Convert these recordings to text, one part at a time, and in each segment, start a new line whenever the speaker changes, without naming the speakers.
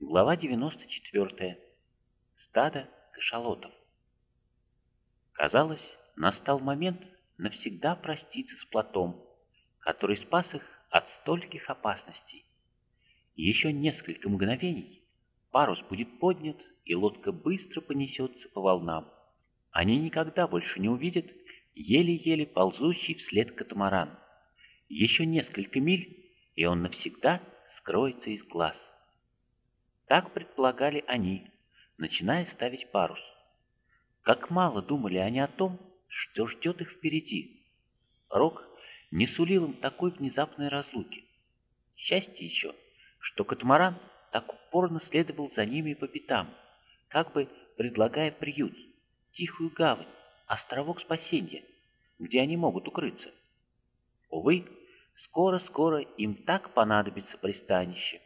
Глава 94. Стадо кашалотов. Казалось, настал момент навсегда проститься с плотом, который спас их от стольких опасностей. Еще несколько мгновений парус будет поднят, и лодка быстро понесется по волнам. Они никогда больше не увидят еле-еле ползущий вслед катамаран. Еще несколько миль, и он навсегда скроется из глаз. Так предполагали они, начиная ставить парус. Как мало думали они о том, что ждет их впереди. Рок не сулил им такой внезапной разлуки. Счастье еще, что катамаран так упорно следовал за ними по пятам, как бы предлагая приют, тихую гавань, островок спасения, где они могут укрыться. Увы, скоро-скоро им так понадобится пристанище.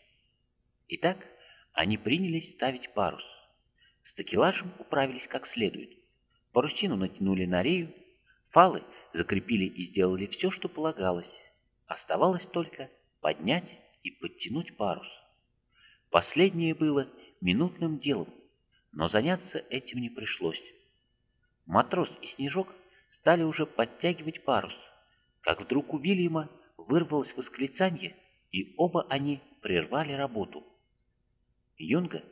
Итак, они принялись ставить парус. С такелажем управились как следует. Парусину натянули на рею, фалы закрепили и сделали все, что полагалось. Оставалось только поднять и подтянуть парус. Последнее было минутным делом, но заняться этим не пришлось. Матрос и Снежок стали уже подтягивать парус, как вдруг у Вильяма вырвалось восклицание, и оба они прервали работу. Юнга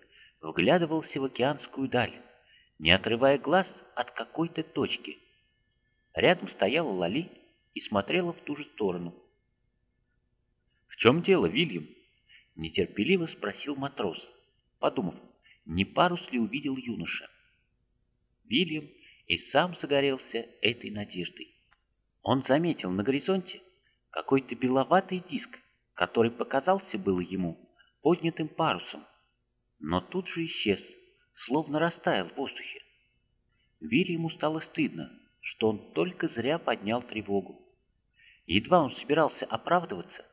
вглядывался в океанскую даль, не отрывая глаз от какой-то точки. Рядом стояла Лали и смотрела в ту же сторону. «В чем дело, Вильям?» — нетерпеливо спросил матрос, подумав, не парус ли увидел юноша. Вильям и сам загорелся этой надеждой. Он заметил на горизонте какой-то беловатый диск, который показался было ему поднятым парусом но тут же исчез, словно растаял в воздухе. Вильяму стало стыдно, что он только зря поднял тревогу. Едва он собирался оправдываться,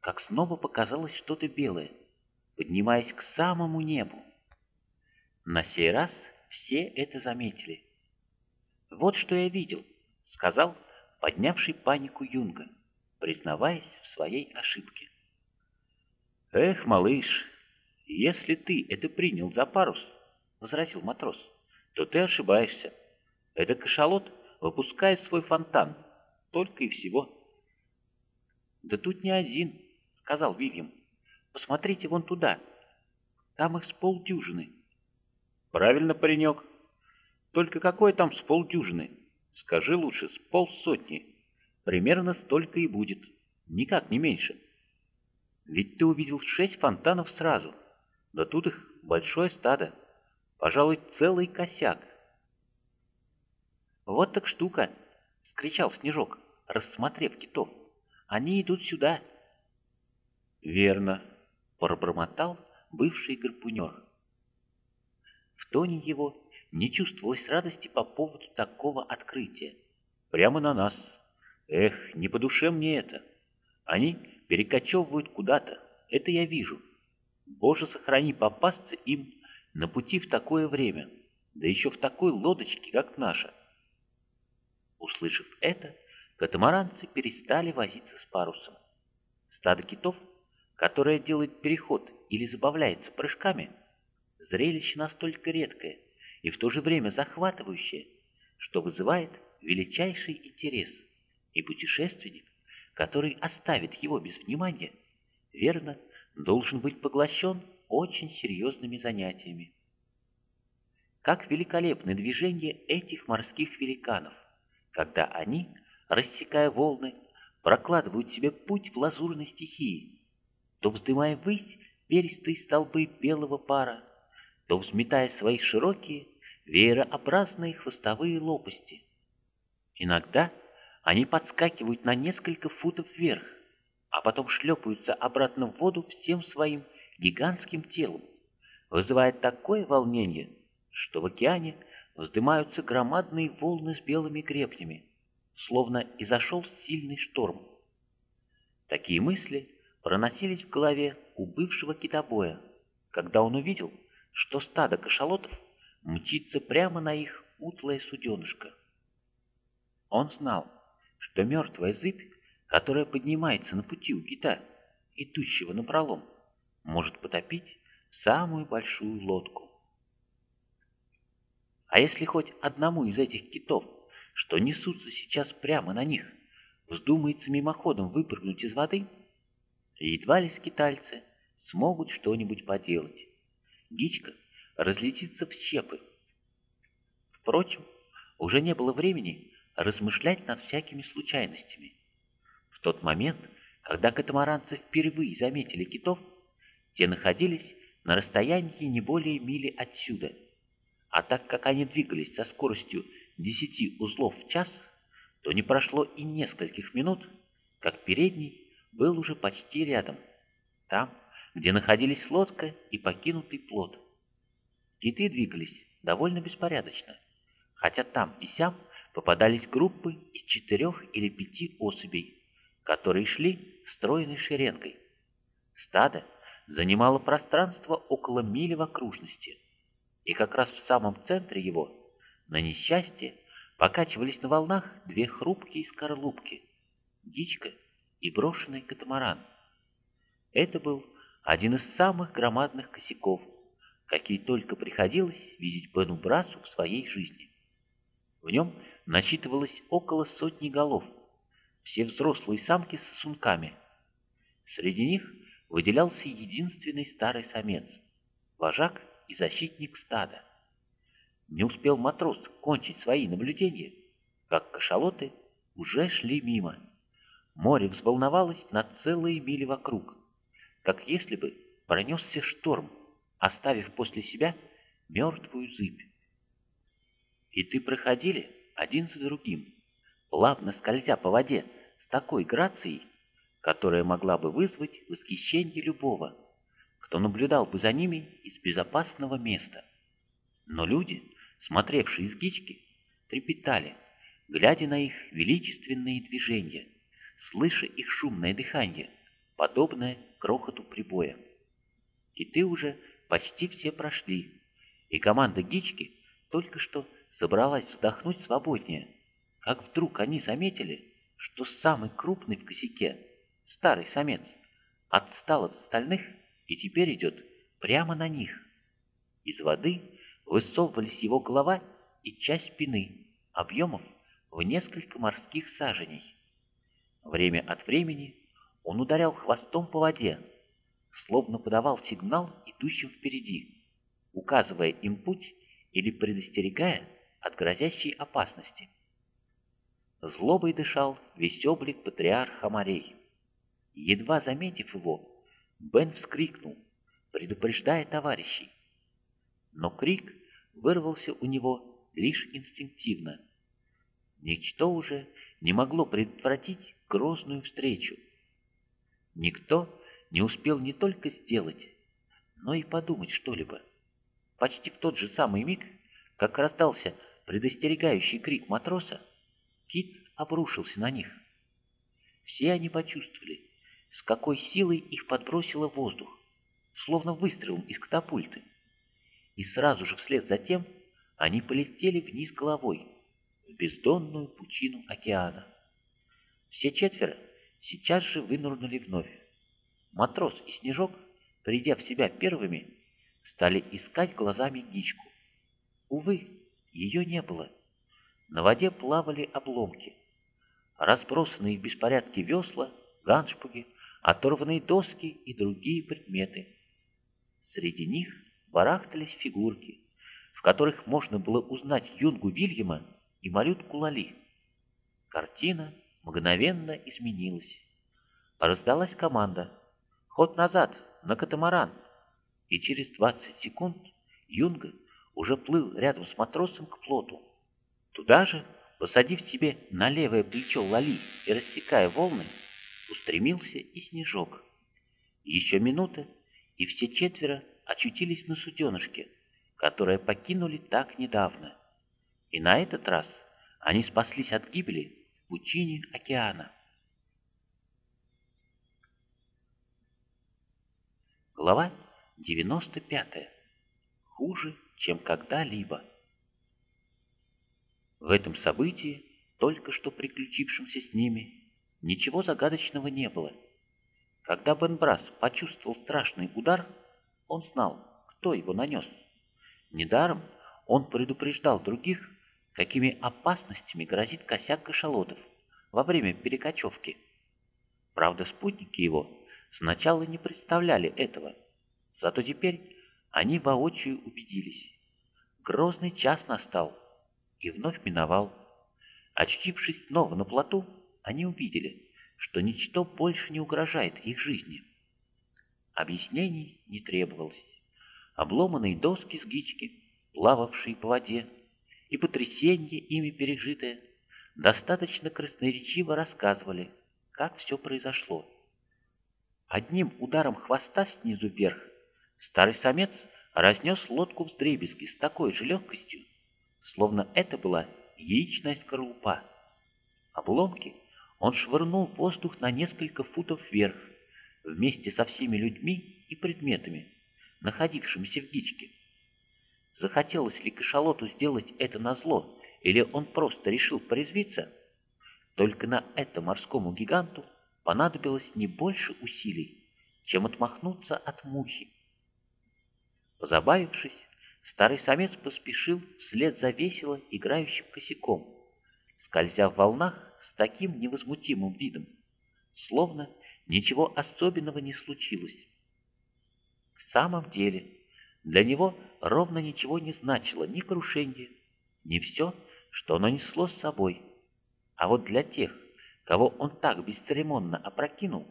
как снова показалось что-то белое, поднимаясь к самому небу. На сей раз все это заметили. «Вот что я видел», — сказал поднявший панику Юнга, признаваясь в своей ошибке. «Эх, малыш, «Если ты это принял за парус, — возразил матрос, — то ты ошибаешься. Это кашалот выпускает свой фонтан, только и всего». «Да тут не один», — сказал Вильям. «Посмотрите вон туда. Там их с полдюжины». «Правильно, паренек. Только какое там с полдюжины? Скажи лучше, с полсотни. Примерно столько и будет. Никак не меньше. Ведь ты увидел шесть фонтанов сразу». Да тут их большое стадо, пожалуй, целый косяк. «Вот так штука!» — скричал Снежок, рассмотрев китов. «Они идут сюда!» «Верно!» — пробормотал бывший гарпунер. В тоне его не чувствовалось радости по поводу такого открытия. «Прямо на нас! Эх, не по душе мне это! Они перекочевывают куда-то, это я вижу!» Боже, сохрани попасться им на пути в такое время, да еще в такой лодочке, как наша. Услышав это, катамаранцы перестали возиться с парусом. Стадо китов, которое делает переход или забавляется прыжками, зрелище настолько редкое и в то же время захватывающее, что вызывает величайший интерес, и путешественник, который оставит его без внимания, верно должен быть поглощен очень серьезными занятиями. Как великолепны движения этих морских великанов, когда они, рассекая волны, прокладывают себе путь в лазурной стихии, то вздымая ввысь перистые столбы белого пара, то взметая свои широкие, веерообразные хвостовые лопасти. Иногда они подскакивают на несколько футов вверх, а потом шлепаются обратно в воду всем своим гигантским телом, вызывая такое волнение, что в океане вздымаются громадные волны с белыми гребнями, словно и зашел сильный шторм. Такие мысли проносились в голове у бывшего китобоя, когда он увидел, что стадо кашалотов мчится прямо на их утлое суденышко. Он знал, что мертвая зыбь которая поднимается на пути у кита, идущего на пролом, может потопить самую большую лодку. А если хоть одному из этих китов, что несутся сейчас прямо на них, вздумается мимоходом выпрыгнуть из воды, едва ли скитальцы смогут что-нибудь поделать. Гичка разлетится в щепы. Впрочем, уже не было времени размышлять над всякими случайностями. В тот момент, когда катамаранцы впервые заметили китов, те находились на расстоянии не более мили отсюда. А так как они двигались со скоростью 10 узлов в час, то не прошло и нескольких минут, как передний был уже почти рядом, там, где находились лодка и покинутый плот. Киты двигались довольно беспорядочно, хотя там и сям попадались группы из четырех или пяти особей, которые шли стройной шеренгой. Стадо занимало пространство около мили в окружности, и как раз в самом центре его, на несчастье, покачивались на волнах две хрупкие скорлупки – дичка и брошенный катамаран. Это был один из самых громадных косяков, какие только приходилось видеть Бену Брасу в своей жизни. В нем насчитывалось около сотни голов, все взрослые самки с сосунками. Среди них выделялся единственный старый самец, вожак и защитник стада. Не успел матрос кончить свои наблюдения, как кашалоты уже шли мимо. Море взволновалось на целые мили вокруг, как если бы пронесся шторм, оставив после себя мертвую зыбь. Киты проходили один за другим, плавно скользя по воде с такой грацией, которая могла бы вызвать восхищение любого, кто наблюдал бы за ними из безопасного места. Но люди, смотревшие с гички, трепетали, глядя на их величественные движения, слыша их шумное дыхание, подобное крохоту прибоя. Киты уже почти все прошли, и команда гички только что собралась вздохнуть свободнее, как вдруг они заметили, что самый крупный в косяке, старый самец, отстал от остальных и теперь идет прямо на них. Из воды высовывались его голова и часть спины, объемов в несколько морских саженей. Время от времени он ударял хвостом по воде, словно подавал сигнал идущим впереди, указывая им путь или предостерегая от грозящей опасности. Злобой дышал весь облик патриарха морей. Едва заметив его, Бен вскрикнул, предупреждая товарищей. Но крик вырвался у него лишь инстинктивно. Ничто уже не могло предотвратить грозную встречу. Никто не успел не только сделать, но и подумать что-либо. Почти в тот же самый миг, как раздался предостерегающий крик матроса, кит обрушился на них. Все они почувствовали, с какой силой их подбросило воздух, словно выстрелом из катапульты. И сразу же вслед за тем они полетели вниз головой, в бездонную пучину океана. Все четверо сейчас же вынырнули вновь. Матрос и Снежок, придя в себя первыми, стали искать глазами гичку. Увы, ее не было. На воде плавали обломки. Разбросанные в беспорядке весла, ганшпуги, оторванные доски и другие предметы. Среди них барахтались фигурки, в которых можно было узнать юнгу Вильяма и малютку Лали. Картина мгновенно изменилась. Раздалась команда «Ход назад, на катамаран!» И через 20 секунд Юнга уже плыл рядом с матросом к плоту. Туда же, посадив себе на левое плечо Лали и рассекая волны, устремился и Снежок. Еще минута, и все четверо очутились на суденышке, которое покинули так недавно. И на этот раз они спаслись от гибели в пучине океана. Глава 95. Хуже, чем когда-либо. В этом событии, только что приключившемся с ними, ничего загадочного не было. Когда Бен Брас почувствовал страшный удар, Он знал, кто его нанес. Недаром он предупреждал других, какими опасностями грозит косяк кашалотов во время перекочевки. Правда, спутники его сначала не представляли этого, зато теперь они воочию убедились. Грозный час настал и вновь миновал. Очутившись снова на плоту, они увидели, что ничто больше не угрожает их жизни. Объяснений не требовалось. Обломанные доски с гички, плававшие по воде, и потрясение ими пережитое, достаточно красноречиво рассказывали, как все произошло. Одним ударом хвоста снизу вверх старый самец разнес лодку в вздребезги с такой же легкостью, словно это была яичная скорлупа. Обломки он швырнул в воздух на несколько футов вверх, вместе со всеми людьми и предметами, находившимися в дичке. Захотелось ли кашалоту сделать это назло, или он просто решил порезвиться? Только на это морскому гиганту понадобилось не больше усилий, чем отмахнуться от мухи. Позабавившись, старый самец поспешил вслед за весело играющим косяком, скользя в волнах с таким невозмутимым видом, словно ничего особенного не случилось. В самом деле, для него ровно ничего не значило ни крушение, ни все, что оно несло с собой. А вот для тех, кого он так бесцеремонно опрокинул,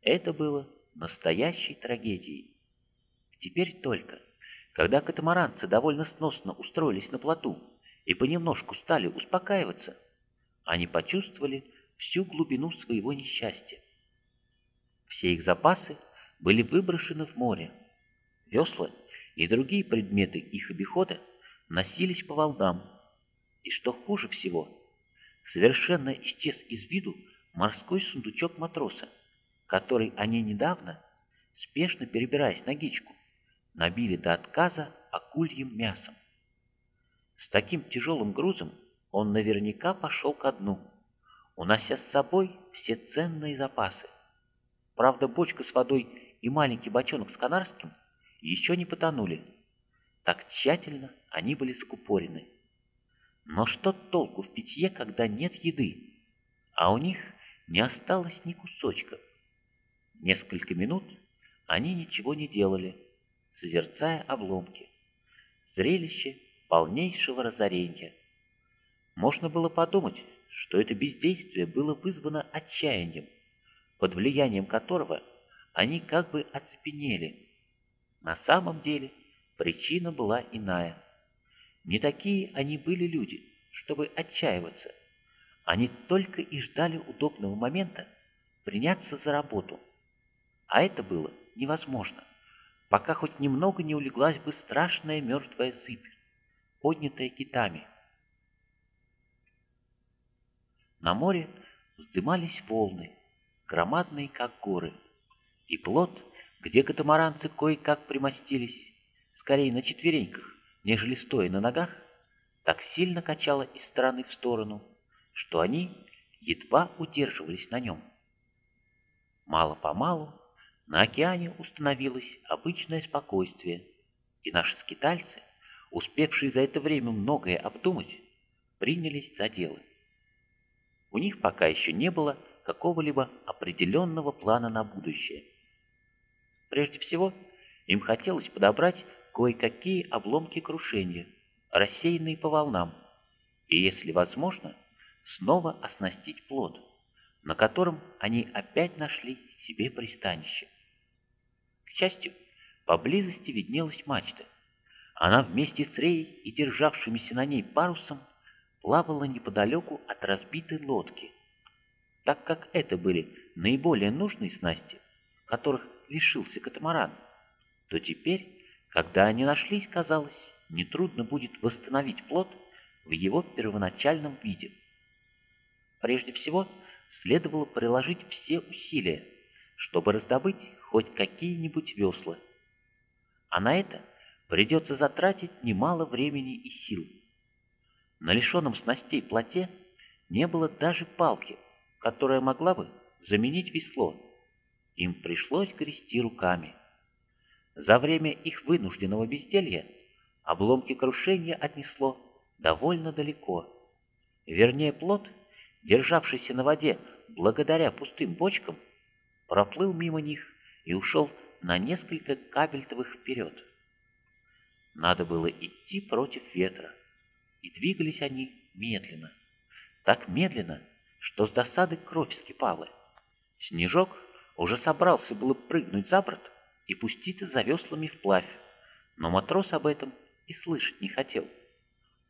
это было настоящей трагедией. Теперь только, когда катамаранцы довольно сносно устроились на плоту и понемножку стали успокаиваться, они почувствовали всю глубину своего несчастья. Все их запасы были выброшены в море. Весла и другие предметы их обихода носились по волнам. И что хуже всего, совершенно исчез из виду морской сундучок матроса, который они недавно, спешно перебираясь на гичку, набили до отказа акульем мясом. С таким тяжелым грузом он наверняка пошел ко дну, унося с собой все ценные запасы. Правда, бочка с водой и маленький бочонок с канарским еще не потонули. Так тщательно они были закупорены. Но что толку в питье, когда нет еды, а у них не осталось ни кусочка? Несколько минут они ничего не делали, созерцая обломки. Зрелище полнейшего разорения. Можно было подумать, что это бездействие было вызвано отчаянием, под влиянием которого они как бы оцепенели. На самом деле причина была иная. Не такие они были люди, чтобы отчаиваться. Они только и ждали удобного момента приняться за работу. А это было невозможно пока хоть немного не улеглась бы страшная мертвая сыпь, поднятая китами. На море вздымались волны, громадные, как горы, и плот, где катамаранцы кое-как примостились, скорее на четвереньках, нежели стоя на ногах, так сильно качало из стороны в сторону, что они едва удерживались на нем. Мало-помалу на океане установилось обычное спокойствие, и наши скитальцы, успевшие за это время многое обдумать, принялись за дело. У них пока еще не было какого-либо определенного плана на будущее. Прежде всего, им хотелось подобрать кое-какие обломки крушения, рассеянные по волнам, и, если возможно, снова оснастить плод – на котором они опять нашли себе пристанище. К счастью, поблизости виднелась мачта. Она вместе с Рей и державшимися на ней парусом плавала неподалеку от разбитой лодки. Так как это были наиболее нужные снасти, которых лишился катамаран, то теперь, когда они нашлись, казалось, нетрудно будет восстановить плод в его первоначальном виде. Прежде всего, следовало приложить все усилия, чтобы раздобыть хоть какие-нибудь весла. А на это придется затратить немало времени и сил. На лишенном снастей плоте не было даже палки, которая могла бы заменить весло. Им пришлось грести руками. За время их вынужденного безделья обломки крушения отнесло довольно далеко. Вернее, плод, державшийся на воде благодаря пустым бочкам, проплыл мимо них и ушел на несколько кабельтовых вперед. Надо было идти против ветра, и двигались они медленно. Так медленно, что с досады кровь скипала. Снежок уже собрался было прыгнуть за борт и пуститься за веслами вплавь, но матрос об этом и слышать не хотел.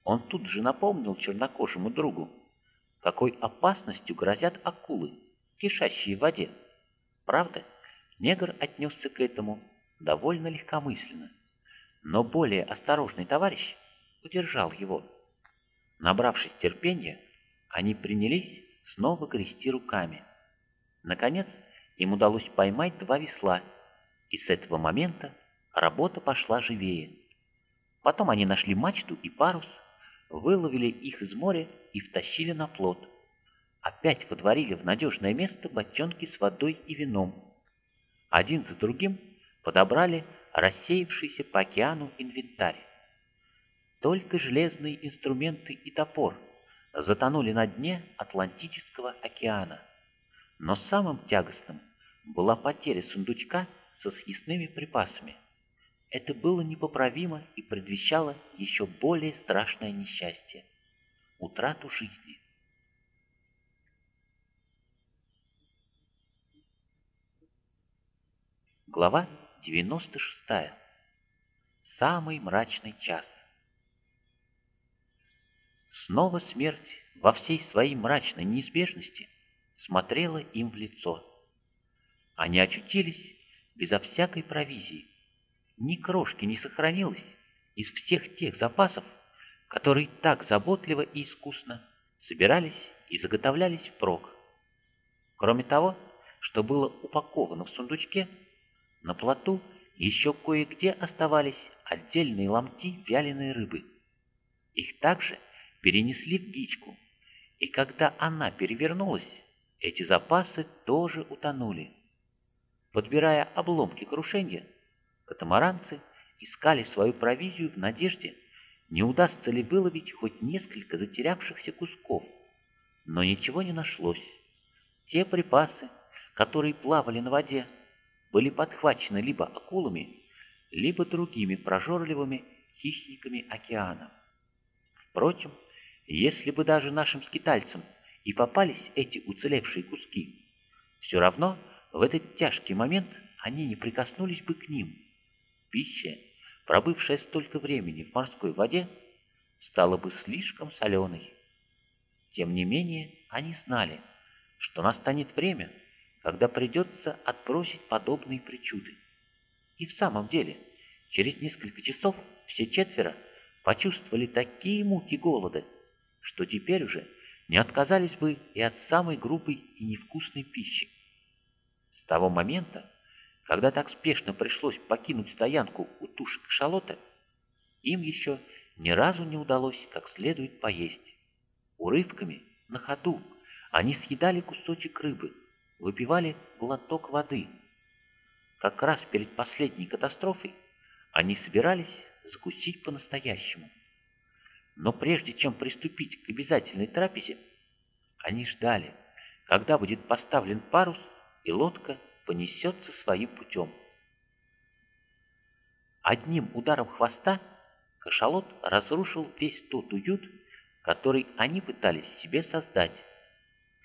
Он тут же напомнил чернокожему другу, какой опасностью грозят акулы, кишащие в воде. Правда, негр отнесся к этому довольно легкомысленно, но более осторожный товарищ удержал его. Набравшись терпения, они принялись снова грести руками. Наконец, им удалось поймать два весла, и с этого момента работа пошла живее. Потом они нашли мачту и парус, выловили их из моря и втащили на плот. Опять водворили в надежное место бочонки с водой и вином. Один за другим подобрали рассеявшийся по океану инвентарь. Только железные инструменты и топор затонули на дне Атлантического океана. Но самым тягостным была потеря сундучка со съестными припасами. Это было непоправимо и предвещало еще более страшное несчастье – утрату жизни. Глава 96. Самый мрачный час. Снова смерть во всей своей мрачной неизбежности смотрела им в лицо. Они очутились безо всякой провизии. Ни крошки не сохранилось из всех тех запасов, которые так заботливо и искусно собирались и заготовлялись впрок. Кроме того, что было упаковано в сундучке, на плоту еще кое-где оставались отдельные ломти вяленой рыбы. Их также перенесли в гичку, и когда она перевернулась, эти запасы тоже утонули. Подбирая обломки крушения, катамаранцы искали свою провизию в надежде, не удастся ли выловить хоть несколько затерявшихся кусков. Но ничего не нашлось. Те припасы, которые плавали на воде, были подхвачены либо акулами, либо другими прожорливыми хищниками океана. Впрочем, если бы даже нашим скитальцам и попались эти уцелевшие куски, все равно в этот тяжкий момент они не прикоснулись бы к ним. Пища, пробывшая столько времени в морской воде, стала бы слишком соленой. Тем не менее, они знали, что настанет время, когда придется отбросить подобные причуды. И в самом деле, через несколько часов все четверо почувствовали такие муки голода, что теперь уже не отказались бы и от самой грубой и невкусной пищи. С того момента, когда так спешно пришлось покинуть стоянку у туши кашалота, им еще ни разу не удалось как следует поесть. Урывками, на ходу, они съедали кусочек рыбы, выпивали глоток воды. Как раз перед последней катастрофой они собирались закусить по-настоящему. Но прежде чем приступить к обязательной трапезе, они ждали, когда будет поставлен парус и лодка понесется своим путем. Одним ударом хвоста кашалот разрушил весь тот уют, который они пытались себе создать.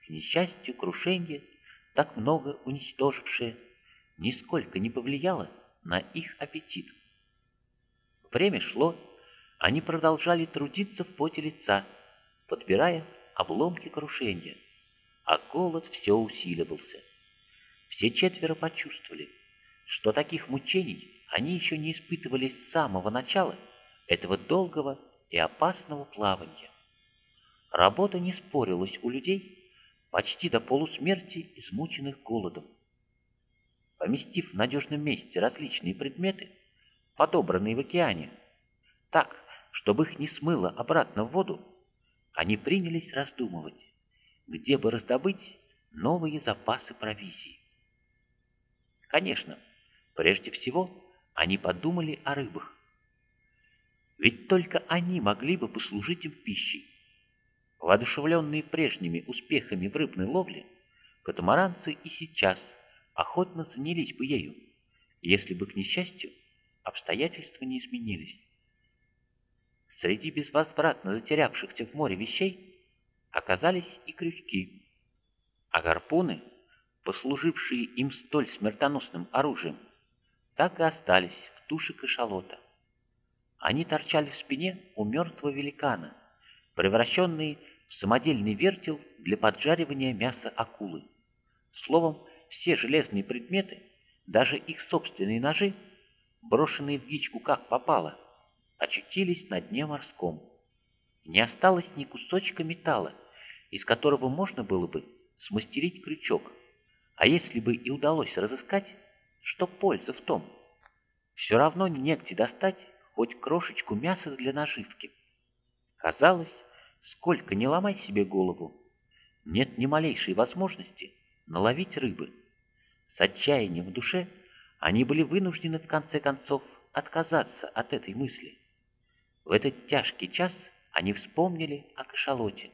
К несчастью, крушение, так много уничтожившее, нисколько не повлияло на их аппетит. Время шло, они продолжали трудиться в поте лица, подбирая обломки крушения, а голод все усиливался. Все четверо почувствовали, что таких мучений они еще не испытывали с самого начала этого долгого и опасного плавания. Работа не спорилась у людей, почти до полусмерти измученных голодом. Поместив в надежном месте различные предметы, подобранные в океане, так, чтобы их не смыло обратно в воду, они принялись раздумывать, где бы раздобыть новые запасы провизии. Конечно, прежде всего они подумали о рыбах. Ведь только они могли бы послужить им пищей. Воодушевленные прежними успехами в рыбной ловле, катамаранцы и сейчас охотно занялись бы ею, если бы, к несчастью, обстоятельства не изменились. Среди безвозвратно затерявшихся в море вещей оказались и крючки, а гарпуны, послужившие им столь смертоносным оружием, так и остались в туше кашалота. Они торчали в спине у мертвого великана, превращенные в самодельный вертел для поджаривания мяса акулы. Словом, все железные предметы, даже их собственные ножи, брошенные в гичку как попало, очутились на дне морском. Не осталось ни кусочка металла, из которого можно было бы смастерить крючок. А если бы и удалось разыскать, что польза в том? Все равно негде достать хоть крошечку мяса для наживки. Казалось, сколько не ломай себе голову, нет ни малейшей возможности наловить рыбы. С отчаянием в душе они были вынуждены в конце концов отказаться от этой мысли. В этот тяжкий час они вспомнили о кашалоте,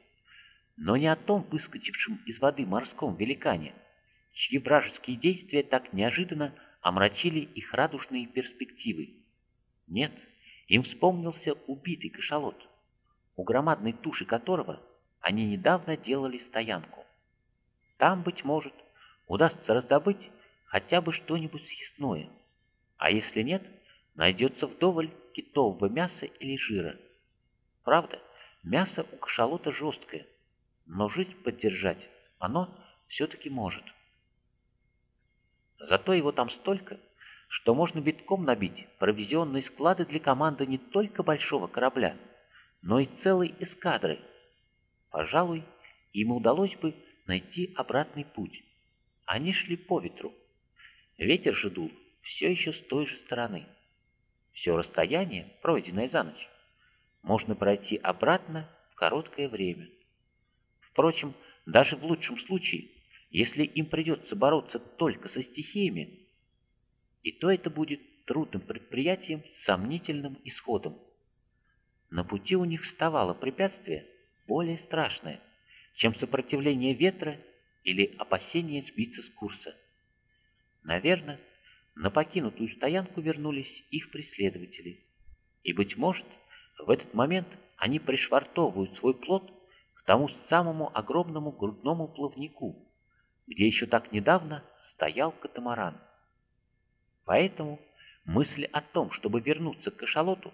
но не о том выскочившем из воды морском великане, чьи вражеские действия так неожиданно омрачили их радужные перспективы. Нет, им вспомнился убитый кашалот, у громадной туши которого они недавно делали стоянку. Там, быть может, удастся раздобыть хотя бы что-нибудь съестное, а если нет, найдется вдоволь китового мяса или жира. Правда, мясо у кашалота жесткое, но жизнь поддержать оно все-таки может. Зато его там столько, что можно битком набить провизионные склады для команды не только большого корабля, но и целой эскадры. Пожалуй, им удалось бы найти обратный путь. Они шли по ветру. Ветер же дул все еще с той же стороны. Все расстояние, пройденное за ночь, можно пройти обратно в короткое время. Впрочем, даже в лучшем случае, если им придется бороться только со стихиями, и то это будет трудным предприятием с сомнительным исходом. На пути у них вставало препятствие более страшное, чем сопротивление ветра или опасение сбиться с курса. Наверное, на покинутую стоянку вернулись их преследователи. И, быть может, в этот момент они пришвартовывают свой плод к тому самому огромному грудному плавнику, где еще так недавно стоял катамаран. Поэтому мысль о том, чтобы вернуться к кашалоту,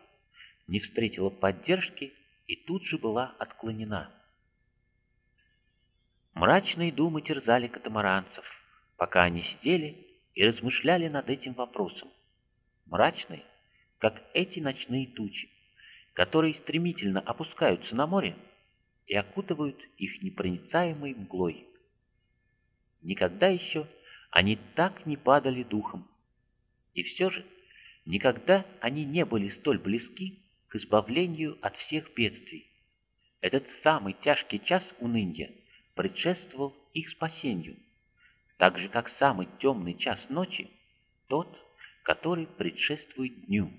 не встретила поддержки и тут же была отклонена. Мрачные думы терзали катамаранцев, пока они сидели и размышляли над этим вопросом. Мрачные, как эти ночные тучи, которые стремительно опускаются на море и окутывают их непроницаемой мглой. Никогда еще они так не падали духом, и все же никогда они не были столь близки к избавлению от всех бедствий. Этот самый тяжкий час уныния предшествовал их спасению, так же, как самый темный час ночи, тот, который предшествует дню.